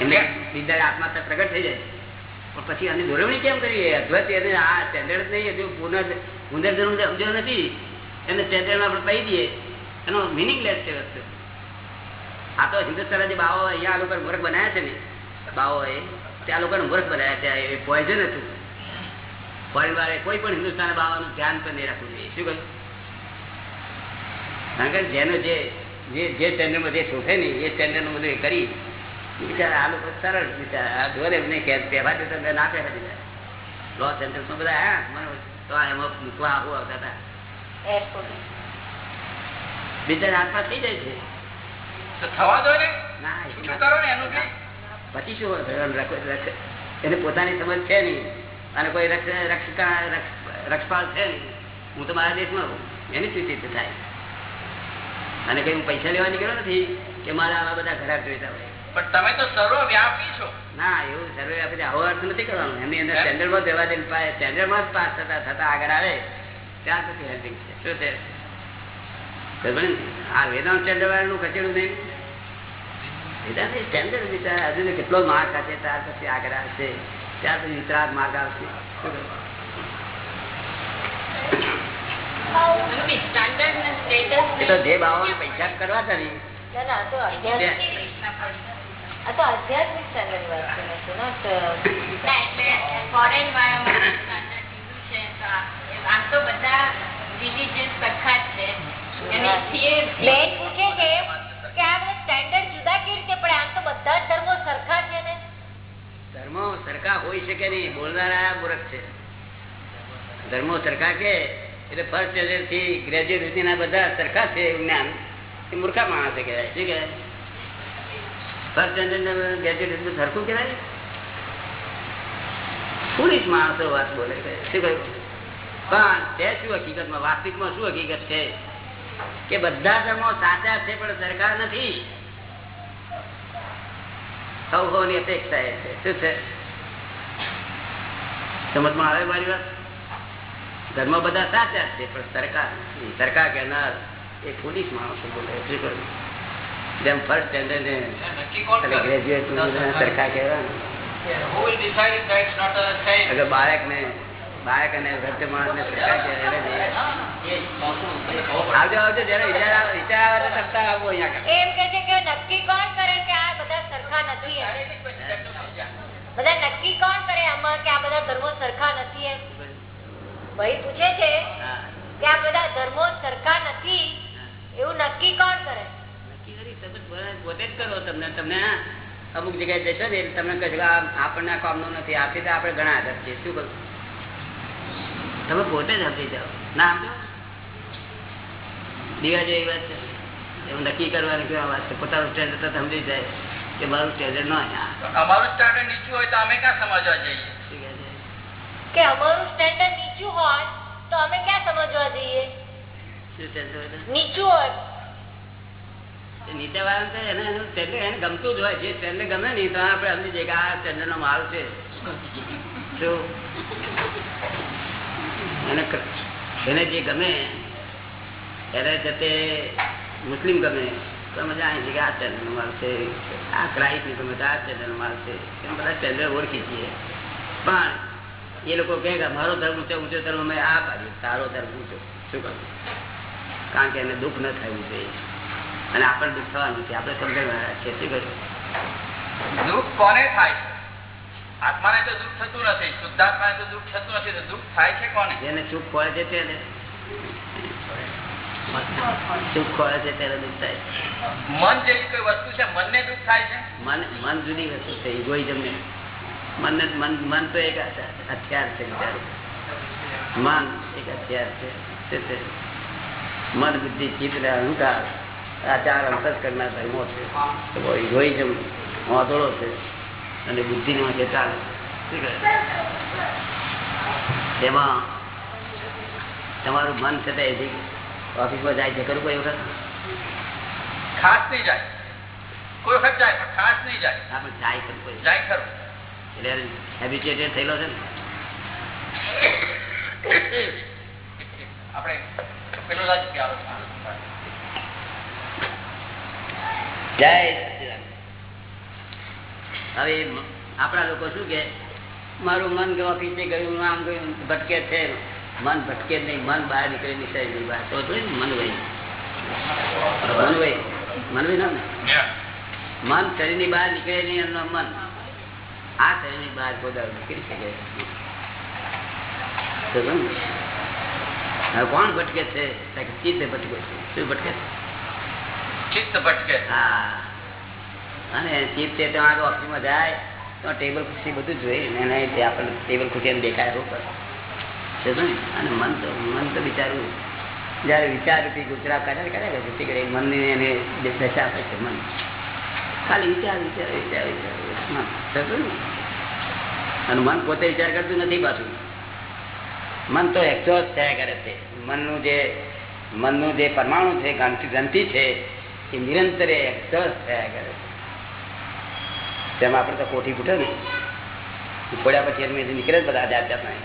A: એમને બીજા આત્મા તો પ્રગટ થઈ જાય પછી આની દોરવણી કેમ કરી? અદ્વત એને આ સ્ટેન્ડર્ડ નહીં, હજુ પુનઃ પુનર્જન્મ સમજો નથી, એને સ્ટેન્ડર્ડમાં આપણે કહી દઈએ. એનો મિનિંગલેસ છે વસ્તુ. આ તો હિન્દુસ્તાન જે બાવો અહીંયા આ લોકો મૂર્ખ બનાવ્યા છે ને બાવોએ તે આ લોકોને મૂર્ખ બનાવ્યા છે. એ પોઈઝન હતું. ફોરેન કોઈ પણ હિન્દુસ્તાન બાવાનું ધ્યાન પણ નહીં રાખવું જોઈએ. શું કહ્યું? કારણ કે જેનો જે જે સ્ટેન્ડર્ડમાં જે શોખે નહીં એ સ્ટેન્ડર્ડનું બધું એ કરી બિચારા આ લોકો સરળ બિચારા. આ જોરે એમને કે પહેવા તો તમને ના પહેવા દીધા. લો સેન્ટર્સમાં બધા? હા મને તો એમાં મૂકવા આવું આવતા હતા. બિચારા હાથમાં થઈ જાય છે.
B: થવા દો ને
A: ના
B: કરો ને એનું
A: પછી શું એને પોતાની સમજ છે નહીં. અને કોઈ રક્ષ- રક્ષકા રક્ષ- રક્ષપાલ છે નહીં. હું તો મારા દેશમાં રહું. એની સ્થિતિ તે થાય. અને કઈ હું પૈસા લેવા નીકળ્યો નથી કે મારા આવા બધા ઘરાક જોઈતા હોય.
B: પણ તમે તો સર્વવ્યાપી છો.
A: ના એવું સર્વવ્યાપી આવો અર્થ નથી કરવાનો. એની અંદર સ્ટેન્ડર્ડમાં જવા દે સ્ટેન્ડર્ડમાં જ પાસ થતા થતા આગળ આવે ત્યાં પછી હેલ્પિંગ છે. શું છે? આ વેદાંત સ્ટેન્ડર્ડ વાળાનું નહીં? વેદાંત સ્ટેન્ડર્ડ બિચારા હજુ કેટલો માર્ક હશે ત્યાર પછી આગળ આવશે. ત્યાર પછી વિતરાગ માર્ગ આવશે. જે પૈસા કરવા હતા ના,
C: આ તો આધ્યાત્મિક આ તો આધ્યાત્મિક સ્ટેન્ડર્ડ વાત છે મેં તો not, અ,
D: ફોરેન વાળા છે તો આમ તો બધા રિલીજિયસ સરખા છે.
C: બેન પૂછે છે કે આ સ્ટેન્ડર્ડ જુદા કેવી રીતે પડે? આમ તો બધા ધર્મો સરખા છે ને?
A: ધર્મો સરખા હોઈ શકે નહીં બોલનારા મૂર્ખ છે. ધર્મો સરખા કે એટલે ફર્સ્ટ સ્ટેન્ડર્ડથી ગ્રેજ્યુએટ સુધીના બધા સરખા છે એવું જ્ઞાન એ મૂર્ખા માણસે કહેવાય શું કહેવાય? ફર્સ્ટ સ્ટેન્ડર્ડ સરખું કહેવાય? પુરુષ માણસો વાત બોલે પણ તે શું હકીકતમાં? વાસ્તવિકમાં શું હકીકત છે? કે બધા ધર્મો સાચા છે, પણ સરકાર નથી. સૌ સૌની અપેક્ષા એ છે. શું છે? સમજમાં આવે મારી વાત? ધર્મ બધા સાચા છે, પણ સરકાર. સરકાર કહેનાર એ પોલીસ માણસો બોલે શું કહ્યું? જેમ ફર્સ્ટ સ્ટેન્ડર્ડ ને
B: નક્કી કોણ
A: એટલે
B: કરે?
A: ગ્રેજ્યુએટ સરકાર કહેવાય
B: Who will decide if that's not a same?
A: અગર બાળકને બાળક અને વૃદ્ધ માણસને સરકાર કહેવાય આવજો આવજો જયારે વિચાર વિચાર આવે તો સત્તા આવો અહીંયા
C: એમ કે છે કે નક્કી કોણ કરે કે આ બધા સરખા નથી બધા નક્કી કોણ કરે આમાં કે આ બધા ધર્મો સરખા નથી એમ? ભાઈ પૂછે છે કે આ બધા ધર્મો સરખા નથી એવું નક્કી કોણ કરે?
A: પોતે- પોતે જ કરો તમને તમને અમુક જગ્યાએ જશો ને એટલે તમને કહેશો આપણને આ કામનું નથી આપી તો આપણે ઘણા આદર છીએ. શું કરું તમે પોતે જ સમજી જાઓ. ના સમજો? દીવા જેવી વાત છે. એવું નક્કી કરવાની કેવા વાત છે? પોતાનું સ્ટેન્ડર્ડ તો સમજી જાય કે મારું સ્ટેન્ડર્ડ ન
B: અમારું સ્ટેન્ડર્ડ નીચું હોય તો અમે ક્યાં સમજવા જઈએ?
A: કહે?
C: કે અમારું સ્ટેન્ડર્ડ નીચું હોય તો અમે ક્યાં સમજવા જઈએ? નીચું હોય.
A: નીચે વાળાને તો એને એનું standard એને ગમતું જ હોય. જે સ્ટેન્ડર્ડ ગમે ને તો આપણે સમજી જઈએ કે આ સ્ટેન્ડર્ડ નો માલ છે. એને જે ગમે, એને જતે મુસ્લિમ ગમે, તો અમે જાણીએ છીએ કે આ સ્ટેન્ડર્ડ નો માલ છે. આ ક્રાઇસ્ટની ગમે તો આ સ્ટેન્ડર્ડ નો માલ છે. એમ બધા સ્ટેન્ડર્ડ ઓળખી છીએ. પણ એ લોકો કહે કે મારો ધર્મ ઊંચો ઊંચો ધર્મ મેં આ પાડ્યો, તારો ધર્મ ઊંચો. શું કહ્યું કારણ કે એને દુઃખ ન થવું જોઈએ. અને આપણને દુઃખ થવાનું છે આપણે સમજણ છે શું કહ્યું?
B: દુઃખ કોને થાય આત્માને તો દુઃખ થતું નથી. શુદ્ધાત્માને તો દુઃખ થતું નથી. તો દુઃખ થાય છે કોને?
A: જેને ચૂપ ખોળે છે તેને. સુખ ખોળે છે તેને દુઃખ થાય
B: મન જેવી કોઈ વસ્તુ છે? મનને દુઃખ થાય છે?
A: મન મન જુદી વસ્તુ છે. ઇગોઇઝમ ને. મન મન મન તો એક હથિયાર છે બિચારું. મન એક હથિયાર છે. મન બુદ્ધિ ચિત્ત અને અહંકાર. આ ચાર અંતસ્કરના ધર્મો છે. ઇગોઇઝમ વાંધોળો છે. અને બુદ્ધિ નો જે ચાલે તેમાં તમારું મન છે તે ઓફિસમાં જાય છે. ખરું કોઈ વખત?
B: ખાસ નહીં જાય. કોઈ વખત જાય પણ ખાસ નહીં જાય.
A: જાય ખરું કોઈ
B: જાય ખરું.
A: એટલે હેબિટેટેડ થયેલો છે ને?
B: આપણે પેલો રાજ પ્યારો
A: જય હવે આપણા લોકો શું કે મારું મન કે ઓફિસે ગયું આમ ગયું ભટકે છે. મન ભટકે નહીં મન બહાર નીકળે નહીં શરીરની બહાર. તો થોડી ને મન વહી મન વહી મન વહી ના મન શરીરની બહાર નીકળે નહીં એમનું મન. આ શરીરની બહાર ગોદાવ નીકળી શકે. કોણ ભટકે છે? ચિત્ત ભટકે છે. શું ભટકે છે?
B: ચિત્ત ભટકે
A: અને ચિત્ત એ ત્યાં ઓફિસમાં જાય, તો ટેબલ ખુરશી બધું જોઈ ને નહીં આપણને ટેબલ ખુરશી દેખાય રોકડ. સમજો? અને મન તો મન તો વિચારવું જયારે વિચાર રૂપી ગુજરાત કાઢે કરે કે જેથી કરી મનની એને દશા આપે છે, મન. ખાલી વિચાર વિચાર વિચાર વિચાર મન? અને મન પોતે વિચાર કરતું નથી પાછું. મન તો એક્ઝોસ્ટ થયા કરે છે. મનનું જે મનનું જે પરમાણુ છે ગ્રંથિ છે એ નિરંતરે થયા કરે તેમાં આપણે તો કોઠી ફૂટે ને. ફોડ્યા પછી એમ નીકળે બધા જાત જાતના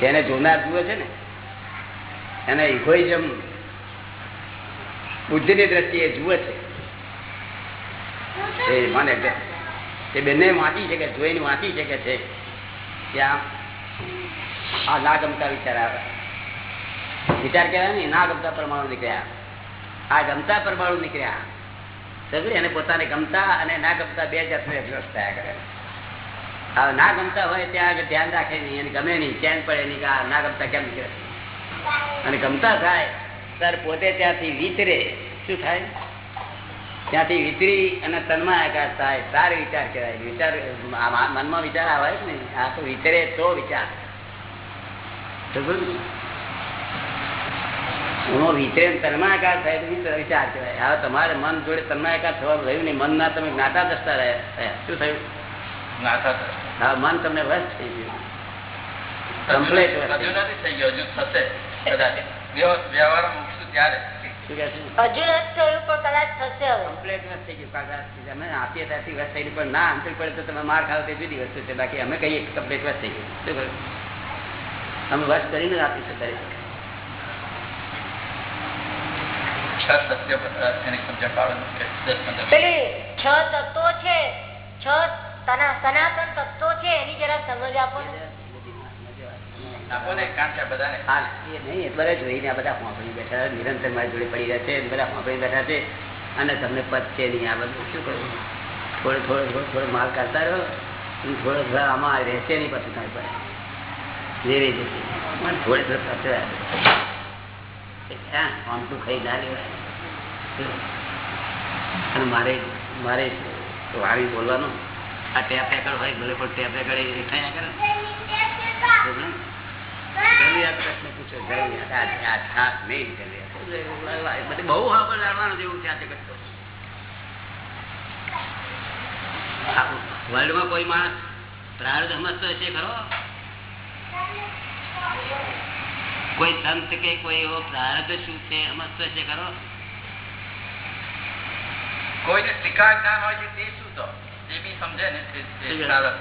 A: તેને જોનાર જુએ છે ને, એને ઇગોઇઝમ બુદ્ધિની દ્રષ્ટિએ જુએ છે. એ મને એ બંને વાંચી શકે, જોઈને વાંચી શકે છે આ આ ના ગમતા વિચાર આવે. વિચાર કહેવાય ને ના ગમતા પ્રમાણો નીકળ્યા. આ ગમતા પરમાણુ નીકળ્યા. સમજ્યું? એને પોતાને ગમતા અને ના ગમતા બે જાતને એડજસ્ટ થયા કરે. હવે ના ગમતા હોય ત્યાં આગળ ધ્યાન રાખે નહીં અને ગમે નહીં, ચેન પડે નહીં કે ના ગમતા કેમ નીકળે? અને ગમતા થાય ત્યારે પોતે ત્યાંથી વિતરે. શું થાય? ત્યાંથી વિતરી અને તનમાં આકાશ થાય. સારો વિચાર કહેવાય. વિચાર મનમાં વિચાર આવે ને આ તો વિતરે તો વિચાર? એનો વિતરે ને થાય તો વિચાર વિચાર કહેવાય. હવે તમારે મન જોડે તન્માયાકાર થવાનું રહ્યું નહીં. મનના તમે જ્ઞાતા દસતા રહ્યા. શું થયું? હા મન તમને વશ થઈ ગયું. વસ્તુ.
B: નથી થઈ ગયો. હજુ થશે કદાચ. વ્યવ- મૂકશું ત્યારે.
A: કમ્પ્લેટ વસ્ત વસ્ત ના વસ્તુ બાકી અમે કહીએ કમ્પ્લેટ વસ્ત થઈ ગયું. અમે વસ્ત કરીને આપી આપીશું દરેક
B: છ સત્ય એની સમજણ પાડો કે દસ પંદર.
C: છ તત્વો છે છ સનાતન તત્વો છે એની જરા સમજ આપો ને.
B: આપો ને કારણ કે આ બધાને?
A: હા એ નહીં એ બધા જોઈને આ બધા ફોંફળી બેઠા છે. નિરંતર મારી પડી રહ્યા છે બધા ફોંફળી બેઠા છે અને તમને પદ છે નહીં આ બધું શું કરવું થોડો થોડો થોડો થોડો માલ કરતા રહ્યો અને થોડો થોડો આમાં રહેશે નહીં પછી તમારી પાસે. ધીરે જશે થોડે થોડે મારે મારે વાણી બોલવાનું. આ ટેપ એકડ હોય ભલે પણ ટેપ એકડ એ થયા કરે. બહુ જાણવાનું જેવું આ જગત વર્લ્ડમાં કોઈ માણસ પ્રાર્થ સમજતો હશે ખરો? કોઈ સંત કે કોઈ એવો પ્રાર્થ શું છે સમજતો હશે ખરો
B: કોઈને ત્રિકાળ જ્ઞાન હોય છે તે શું તો તે બી સમજે ને તે- તે
A: શું
B: પ્રારબ્ધ.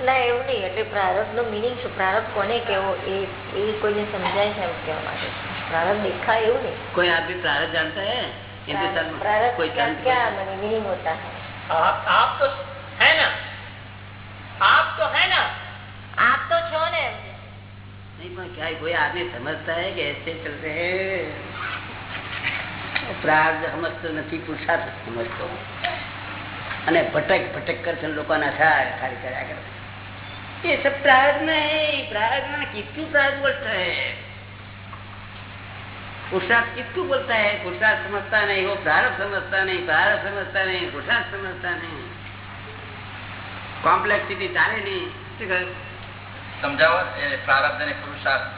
C: ના એવું નહીં એટલે પ્રારબ્ધ નો મિનિંગ શું પ્રારબ્ધ કોને કેવો એ એ કોઈને સમજાય છે એમ કહેવા માટે પ્રારબ્ધ દેખાય એવું નહીં
A: કોઈ આદમી પ્રાર્થ જાણતા હે હિન્દુસ્તાનમાં
C: प्रारब्ध
A: કોઈ
C: क्या
A: સંત
C: क्या मैंने मीनिंग होता है
E: आप आप तो है ना
A: नहीं पर क्या कोई आदमी समझता है कि ऐसे चलते हैं પ્રાર્થ સમજતો નથી પુરુષાર્થ સમજતો અને ભટક ભટક કરશે લોકોના થાય ખાલી કર્યા કરે ये सब प्रार्थ में है प्रार्थ में कितू प्रार्थ बोलता है पुरुषार्थ कितू बोलता है पुरुषार्थ समझता नहीं वो प्रारब्ध समझता नहीं प्रारब्ध समझता नहीं पुरुषार्थ समझता नहीं કોમ્પ્લેક્સિટી ચાલે નહીં શું કહ્યું
B: સમજાવો એ પ્રારબ્ધ અને પુરુષાર્થ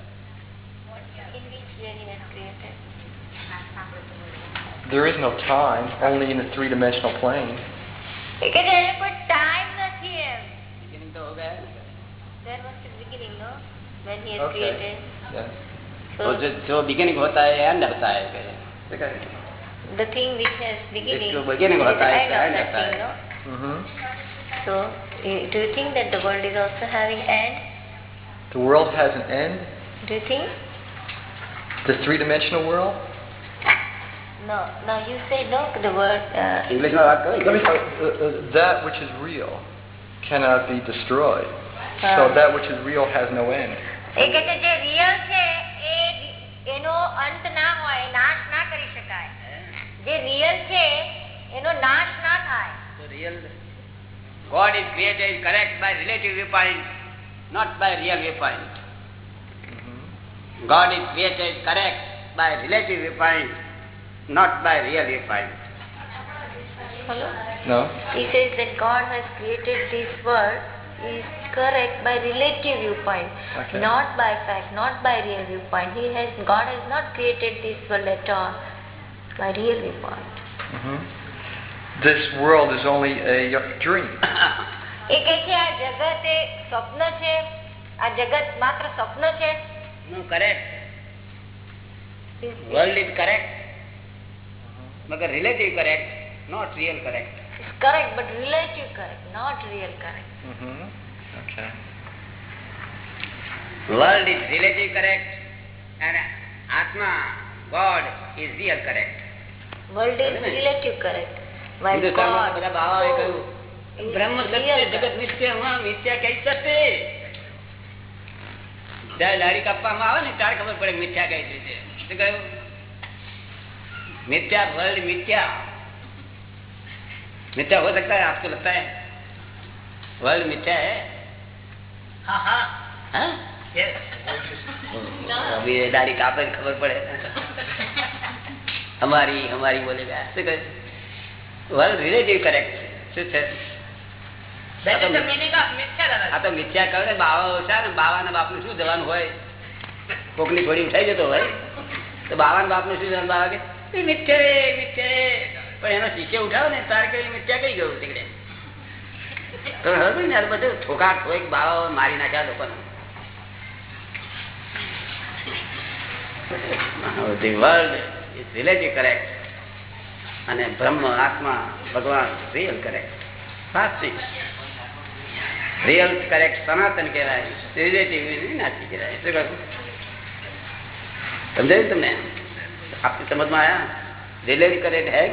E: There is no time, only in the three-dimensional plane.
C: એ કે છે એને કોઈ ટાઈમ નથી એમ
A: Beginning તો હો ગયા ને.
C: There was a beginning, no? When he has
E: Okay.
C: created.
E: Yes.
C: So
A: तो जो जो beginning होता है end होता है कहते हैं। શું કહે?
C: the thing which has beginning,
A: जिसको beginning
C: it is
A: होता
C: the
A: है,
C: end
A: इसका
C: of
A: end
C: that
A: होता
C: thing,
A: है।
C: no?
E: hmm
C: So eh, do you think that the world is also having end?
E: The world has an end.
C: Do you think?
E: The three-dimensional world.
C: No, no, you say no, the word, uh,
A: ઇંગ્લિશમાં વાત કરો
E: Let me. Uh, uh, uh, that which is real cannot be destroyed. So
C: Ah.
E: that which is real has no end.
C: એ કે છે જે real છે એ એનો અંત ના હોય નાશ ના કરી શકાય જે રિયલ છે એનો નાશ ના થાય
A: So real God is created correct by relative viewpoint, not by real viewpoint. God is created correct by relative viewpoint, not by real viewpoint.
C: Hello?
E: No.
C: He says that God has created this world is correct by relative viewpoint,
E: Okay.
C: not by fact, not by real viewpoint. He has God has not created this world at all by real viewpoint.
E: hmm This world is only a uh, dream.
C: એ કે છે આ જગત એ સ્વપ્ન છે આ જગત માત્ર સ્વપ્ન છે
A: No, correct. World is correct, but relative correct, not real correct.
C: It's correct but relative correct, not real correct.
E: hmm Okay.
A: World is relative correct, and Atma, God, is real correct.
C: World is
A: બરાબર ને?
C: relative correct. While
A: હિન્દુસ્તાનમાં
C: God
A: બધા બાવાઓએ
C: soul
A: કહ્યું
C: is
A: બ્રહ્મ સત્ય
C: real
A: જગત
C: correct.
A: મિથ્યમાં મિથ્યા કઈ સત્ય જયારે દાઢી કાપવામાં આવે ને ત્યારે ખબર પડે મિથ્યા કઈ છે શું કહ્યું मिथ्या वर्ल्ड मिथ्या मिथ्या हो सकता है आपको लगता है वर्ल्ड मिथ्या है
B: હા હા
A: हाँ?
B: yes.
A: अभी ये दाढ़ी कापे तो खबर पड़े हमारी हमारी बोलेगा શું કહે વર્લ્ડ રિલેટિવ કરેક્ટ શું છે
B: That is the meaning of mithya,
A: આ
B: Dada.
A: તો મિથ્યા કહે ને બાવા છે ને બાવાના બાપનું શું જવાનું હોય કોકની થોડી ઉઠાઈ જતો હોય તો બાવાના બાપનું શું જવાનું બાવા કે મારી નાખ્યા લોકોને. અને બ્રહ્મ આત્મા ભગવાન રિયલ કરેક્ટ વાસ્તવિક રિયલ કરેક્ટ સનાતન કહેવાય. રિલેટિવ નાસી કહેવાય. શું કહ્યું સમજાયું તમને? आपकी समझ में आया रिलेट करेट है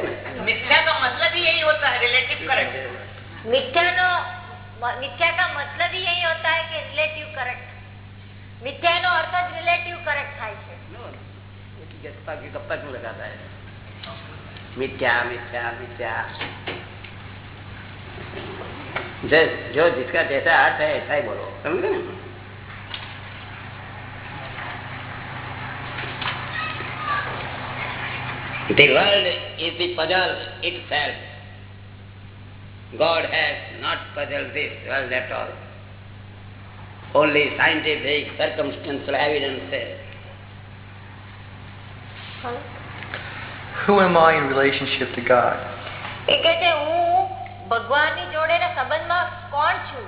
B: मिथ्या का मतलब ही यही होता है रिलेटिव करेक्ट
C: मिथ्या नो मिथ्या का मतलब ही यही होता है कि रिलेटिव करेक्ट मिथ्या नो अर्थ ज रिलेटिव करेक्ट થાય છે
A: ગપ્પા કે ગપ્પા क्यों लगाता है मिथ्या मिथ्या मिथ्या जो जिसका जैसा अर्थ है ऐसा ही बोलो समझ गए The world is the puzzle itself. God has not puzzled this world at all. Only scientific circumstantial evidence
E: Who am I in relationship to God?
C: એ કે છે હું ભગવાનની જોડેના સંબંધમાં કોણ છું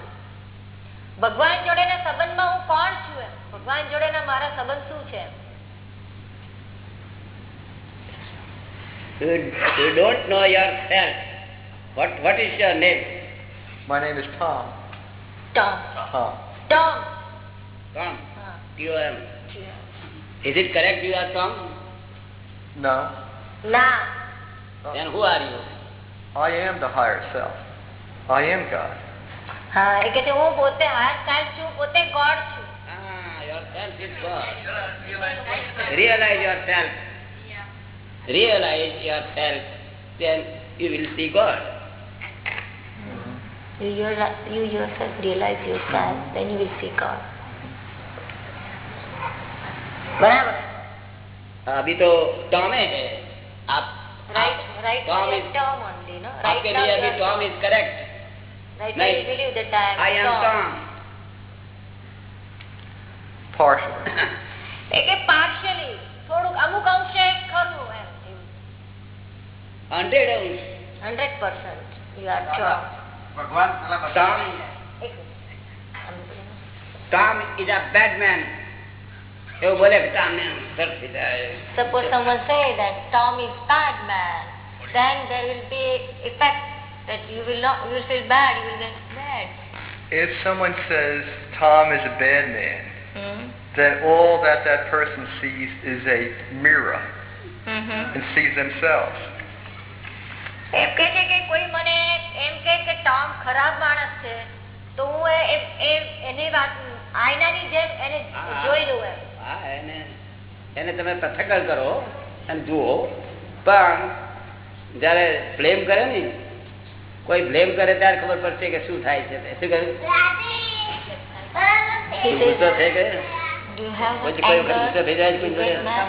C: ભગવાન જોડેના સંબંધમાં હું કોણ છું ભગવાન જોડેના મારા સંબંધ શું છે
A: You, you don't know yourself. What what is your name?
F: My name is Tom.
C: Tom.
F: Tom.
C: Tom.
A: Tom.
C: હા.
A: T-O-M. Is it correct you are Tom?
F: No.
C: ના
A: Then who are you?
F: I am the higher self. I am God.
C: હા એ કે છે હું પોતે higher self છું પોતે God છું
A: Ah, yourself is God. Realize yourself. Realize yourself. Then you will see God.
C: You, your- you yourself realize yourself, then you will see God. બરાબર
A: अभी तो टॉम है आप
C: right
A: आप-
C: right
A: Tom
C: now
A: is
C: Tom only no right
A: आपके
C: now
A: लिए
C: you
A: अभी
C: are
A: Tom
C: Tom.
A: Is correct
C: right now you
A: नहीं.
C: believe that I am
A: I am
C: Tom.
A: Tom
F: Partially.
C: એ કે
A: હંડ્રેડ અંશ
C: hundred percent you are Tom.
B: ભગવાન પેલા બધા
A: Tom
C: એક
A: Tom is a bad man એવું બોલે કે ટોમ ને sir
C: Suppose someone say that Tom is bad man, then there will be effect that you will not, you will feel bad, you will get bad.
F: If someone says Tom is a bad man, then all that that person sees is a mirror and sees themselves.
C: એમ કે છે કે કોઈ મને એમ કે કે Tom ખરાબ માણસ છે તો હું એ- એની વાત આયનાની જેમ એને જોઈ લઉં એમ
A: હા એને એને તમે પથ્થકડ કરો અને જુઓ પણ જયારે બ્લેમ કરે ને કોઈ બ્લેમ કરે ત્યારે ખબર પડશે કે શું થાય છે શું કહ્યું ગુસ્સો થઈ ગયો
C: do you have
A: પછી કોઈ વખત ગુસ્સો થઈ જાય કોઈ જોડે?
C: mad?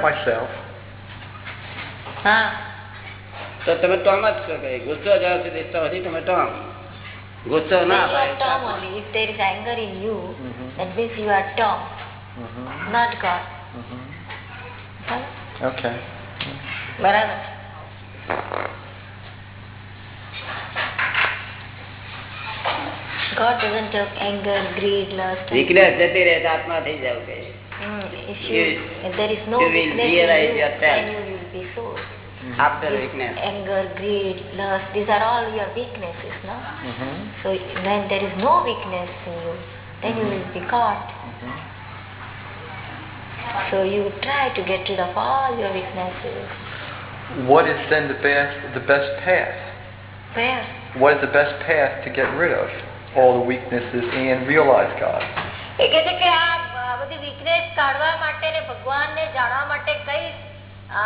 F: Myself.
C: હા
A: તો તમે ટોમ જ છો કે ગુસ્સો જ્યાં સુધી તો હજી તમે ટોમ ગુસ્સો ના
C: there is anger in you,
F: Mhm.
C: that means you are Tom,
F: hmm
C: not God.
F: hmm
C: હા?
F: Okay.
C: બરાબર God doesn't have anger, greed, lust. and-
A: weakness જતી રહે આત્મા થઈ જાવ કે
C: Mm, if you,
A: You-
C: if there is no
A: you will
C: weakness in
A: realize
C: you,
A: yourself.
C: then you will be so.
A: After
C: This
A: weakness
C: anger, greed, lust, these are all your weaknesses, no?
F: hmm
C: So when there is no weakness in you, then you will be God. So you try to get rid of all your weaknesses.
F: What is then the best the best path?
C: Prayer.
F: What is the best path to get rid of all the weaknesses and realize God?
C: એ કહે છે કે આ આ બધી weakness કાઢવા માટે ને ભગવાનને જાણવા માટે કઈ આ,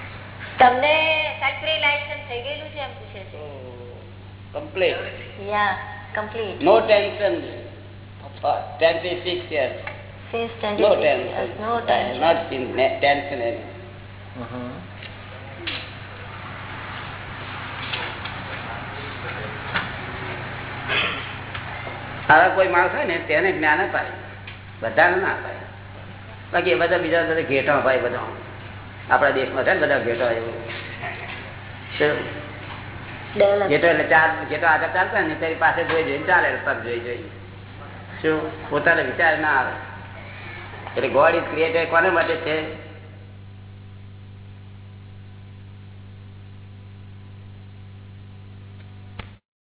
C: તમને ફેક્ટરી લાયસન્સ થઈ ગયેલું છે એમ પૂછે છે.
A: Complete
C: yeah complete
A: no tension for 26 years.
C: Since
A: no
C: 26
A: tension.
C: Years, no tension.
A: not seen tension any. આવા કોઈ માણસ હોય ને તેને જ્ઞાન અપાય. બધાને ના અપાય. બાકી બધા બીજા બધા ઘેટો અપાય બધા આપણા દેશમાં છે ને બધા ઘેટો
C: આવ્યો.
A: ઘેટો એટલે ચાર ઘેટો આગળ ચાલતા ને તેની પાસે જોઈ જોઈને ચાલે પગ જોઈ જોઈ શું? પોતાને વિચાર ના આવે. એટલે ગોડ ઇઝ ક્રિએટેડ કોને માટે છે?